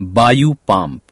Bayou Pump.